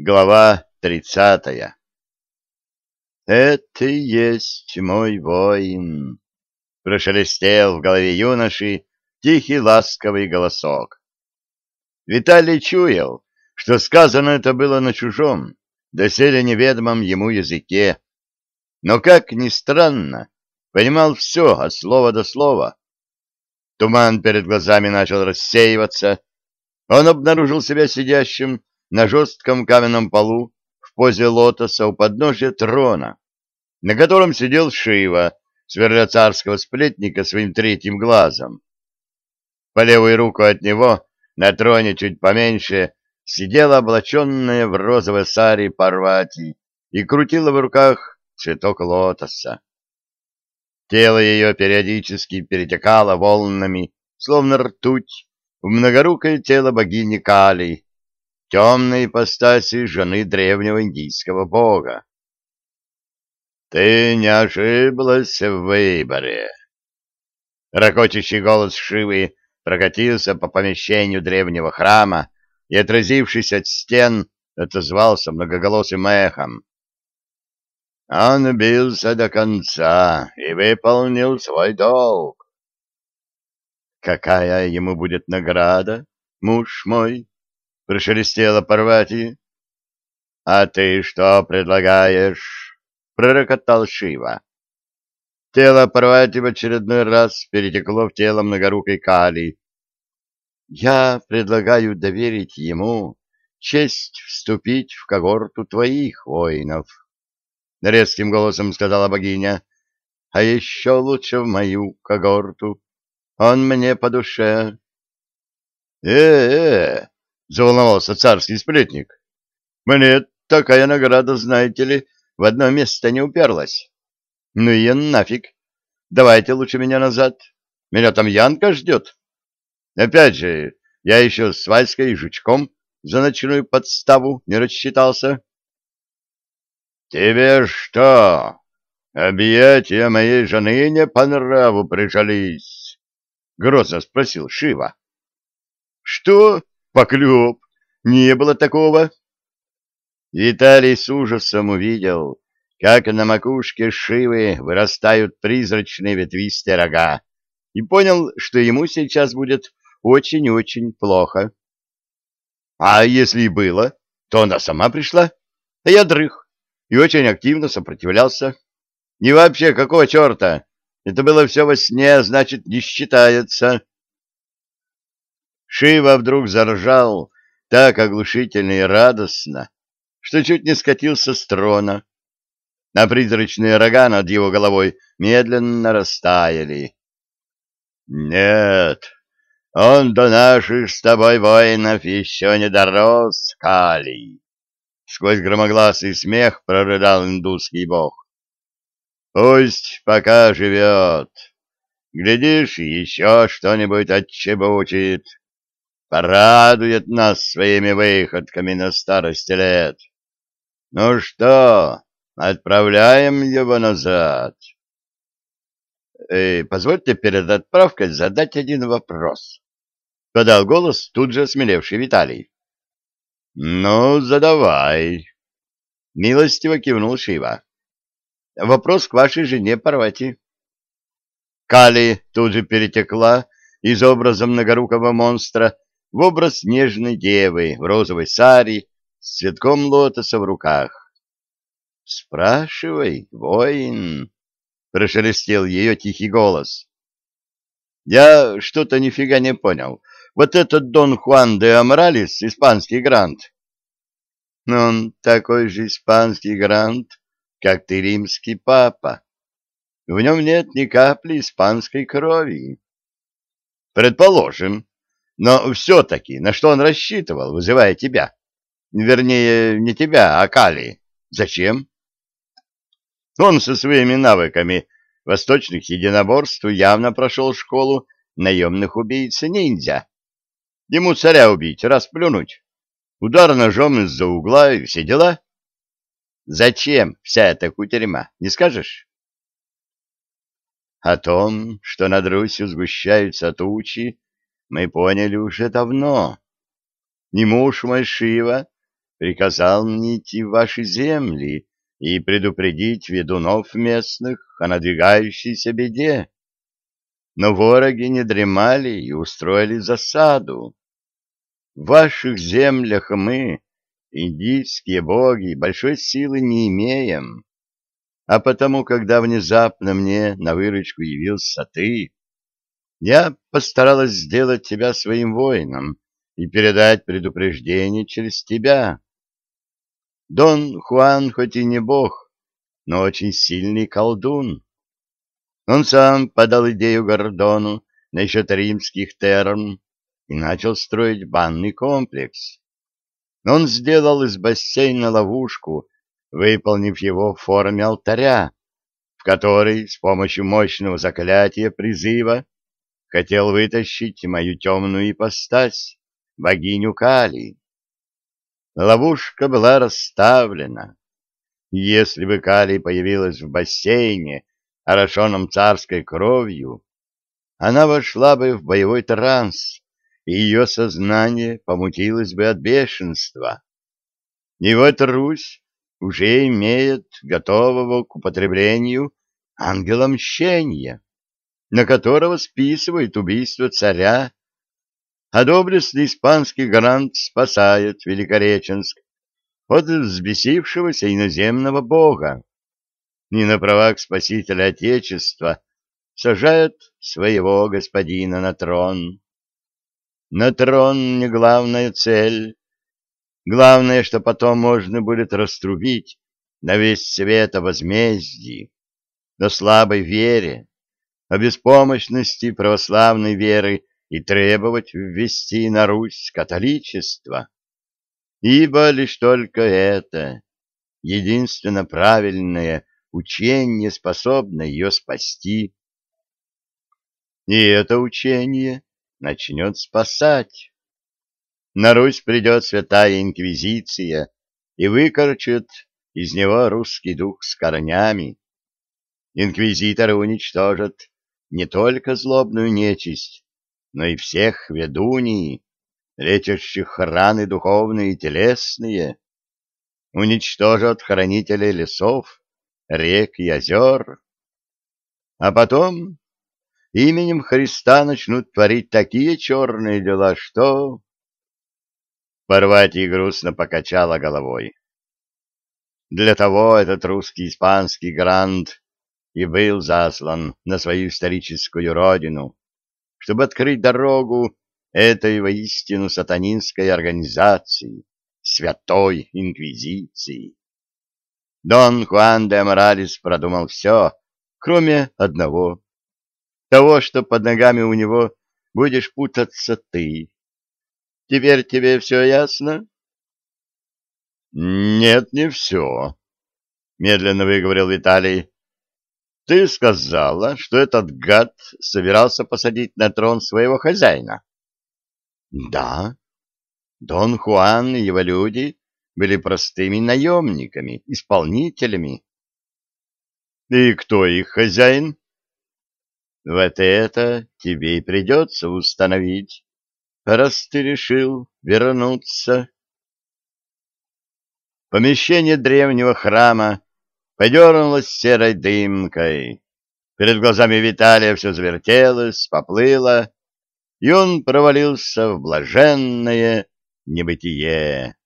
Глава тридцатая «Это и есть мой воин!» — прошелестел в голове юноши тихий ласковый голосок. Виталий чуял, что сказано это было на чужом, доселе неведомом ему языке, но, как ни странно, понимал все от слова до слова. Туман перед глазами начал рассеиваться, он обнаружил себя сидящим на жестком каменном полу в позе лотоса у подножия трона, на котором сидел Шива, сверля царского сплетника своим третьим глазом. По левую руку от него, на троне чуть поменьше, сидела облаченная в розовой саре Парвати и крутила в руках цветок лотоса. Тело ее периодически перетекало волнами, словно ртуть, в многорукое тело богини Кали, темной ипостаси жены древнего индийского бога. «Ты не ошиблась в выборе!» Рокочущий голос Шивы прокатился по помещению древнего храма и, отразившись от стен, отозвался многоголосым эхом. Он бился до конца и выполнил свой долг. Какая ему будет награда, муж мой? — прошелестела Парвати. — А ты что предлагаешь? — пророкотал Шива. Тело Парвати в очередной раз перетекло в тело многорукой Кали. — Я предлагаю доверить ему честь вступить в когорту твоих воинов, — резким голосом сказала богиня. — А еще лучше в мою когорту. Он мне по душе. «Э —— заволновался царский сплетник. — Мне такая награда, знаете ли, в одно место не уперлась. Ну и нафиг. Давайте лучше меня назад. Меня там Янка ждет. Опять же, я еще с Вальской и Жучком за ночную подставу не рассчитался. — Тебе что, объятия моей жены не по нраву прижались? — грозно спросил Шива. — Что? Поклеп. Не было такого. Виталий с ужасом увидел, как на макушке Шивы вырастают призрачные ветвистые рога, и понял, что ему сейчас будет очень-очень плохо. А если и было, то она сама пришла, а я дрых и очень активно сопротивлялся. И вообще, какого черта? Это было все во сне, значит, не считается. Шива вдруг заржал так оглушительно и радостно, что чуть не скатился с трона, а призрачные рога над его головой медленно растаяли. «Нет, он до наших с тобой воинов еще не дорос, Калий!» Сквозь громогласый смех прорыдал индусский бог. «Пусть пока живет. Глядишь, еще что-нибудь отчебучит порадует нас своими выходками на старости лет. Ну что, отправляем его назад. Э, позвольте перед отправкой задать один вопрос. Подал голос тут же смелевший Виталий. Ну, задавай. Милостиво кивнул Шива. Вопрос к вашей жене Парвати. Кали тут же перетекла из образа многорукого монстра в образ нежной девы в розовой саре с цветком лотоса в руках. — Спрашивай, воин, — прошелестел ее тихий голос. — Я что-то нифига не понял. Вот этот Дон Хуан де Аморалес, испанский грант. — Он такой же испанский грант, как ты римский папа. В нем нет ни капли испанской крови. — Предположим, но все-таки на что он рассчитывал, вызывая тебя? Вернее, не тебя, а Кали. Зачем? Он со своими навыками восточных единоборств явно прошел школу наемных убийц ниндзя. Ему царя убить, расплюнуть. Удар ножом из-за угла и все дела. Зачем вся эта кутерьма, не скажешь? О том, что над Русью сгущаются тучи, мы поняли уже давно. Ни муж мой Шива, приказал мне идти в ваши земли и предупредить ведунов местных о надвигающейся беде. Но вороги не дремали и устроили засаду. В ваших землях мы, индийские боги, большой силы не имеем. А потому, когда внезапно мне на выручку явился ты, я постаралась сделать тебя своим воином и передать предупреждение через тебя. Дон Хуан хоть и не бог, но очень сильный колдун. Он сам подал идею Гордону насчет римских терм и начал строить банный комплекс. Он сделал из бассейна ловушку, выполнив его в форме алтаря, в который с помощью мощного заклятия призыва хотел вытащить мою темную ипостась, богиню Кали. Ловушка была расставлена. Если бы Кали появилась в бассейне, орошенном царской кровью, она вошла бы в боевой транс, и ее сознание помутилось бы от бешенства. И вот Русь уже имеет готового к употреблению ангела мщения, на которого списывает убийство царя а доблестный испанский грант спасает Великореченск от взбесившегося иноземного бога. Не на правах спасителя Отечества сажает своего господина на трон. На трон не главная цель. Главное, что потом можно будет раструбить на весь свет о возмездии, на слабой вере, о беспомощности православной веры и требовать ввести на Русь католичество, ибо лишь только это, единственно правильное учение, способно ее спасти. И это учение начнет спасать. На Русь придет святая инквизиция и выкорчет из него русский дух с корнями. Инквизиторы уничтожат не только злобную нечисть, но и всех ведуней, лечащих раны духовные и телесные, уничтожат хранителей лесов, рек и озер. А потом именем Христа начнут творить такие черные дела, что... Парвати грустно покачала головой. Для того этот русский-испанский грант и был заслан на свою историческую родину, чтобы открыть дорогу этой воистину сатанинской организации, святой инквизиции. Дон Хуан де Моралес продумал все, кроме одного. Того, что под ногами у него будешь путаться ты. Теперь тебе все ясно? — Нет, не все, — медленно выговорил Виталий. Ты сказала, что этот гад собирался посадить на трон своего хозяина. Да. Дон Хуан и его люди были простыми наемниками, исполнителями. И кто их хозяин? Вот это тебе и придется установить, раз ты решил вернуться. Помещение древнего храма подернулась серой дымкой. Перед глазами Виталия все завертелось, поплыло, и он провалился в блаженное небытие.